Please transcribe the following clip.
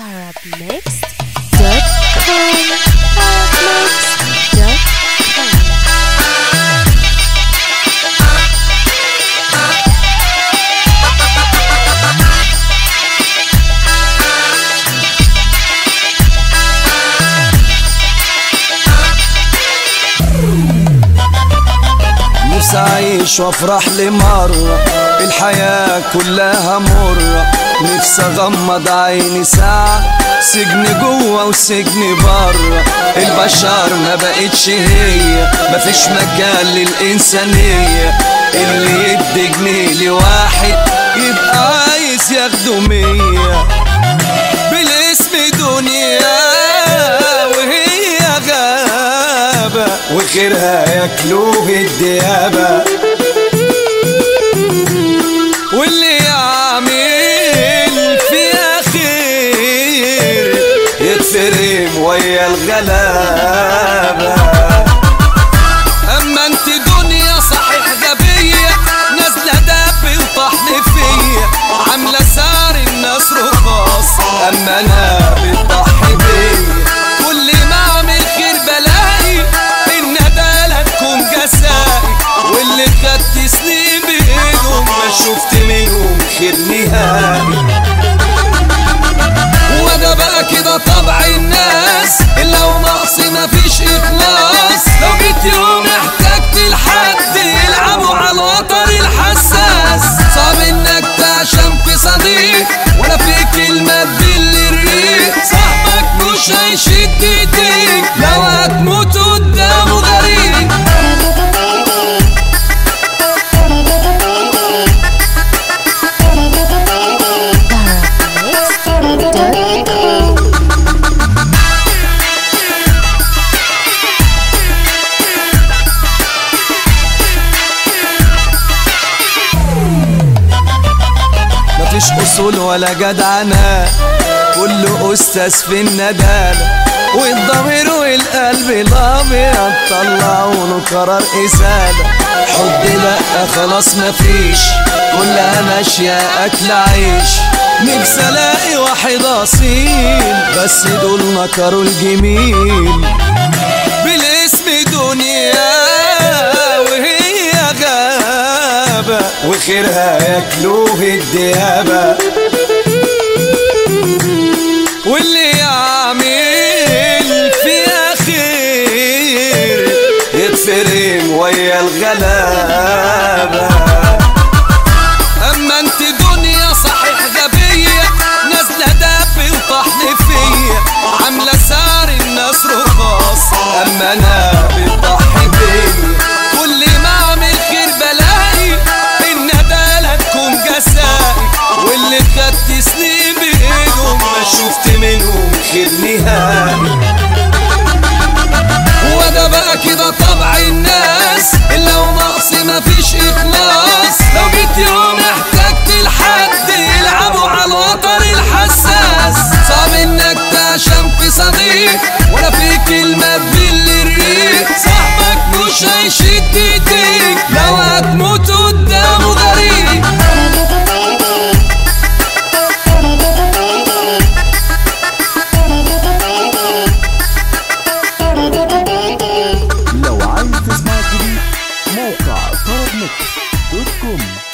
Sarah next. نفسي اعيش وافرح لمرة الحياة كلها مرة. نفسي أغمض عيني ساعة سجن جوة وسجن برة. البشر ما بقتش هي مفيش مكان للإنسانية. اللي يدي جنيه لواحد يبقى عايز ياخده مية. بالاسم دنيا وهي غابة. وخيرها ياكلوه الديابة يتفرم ويا اصول ولا جدعنة كله أستاذ في الندالة والضمير والقلب الابيض طلعوا له قرار ازالة حب لا خلاص مفيش كلها ماشية أكل عيش. نفسي الاقي واحد أصيل. بس دول نكروا الجميل. وخيرها ياكلوه الديابة. واللي يعمل فيها خير يتفرم ويا الغلابة. خير نهائي وده بقى كده طبع الناس لو نقص مفيش اخلاص Record Mix. Dukung.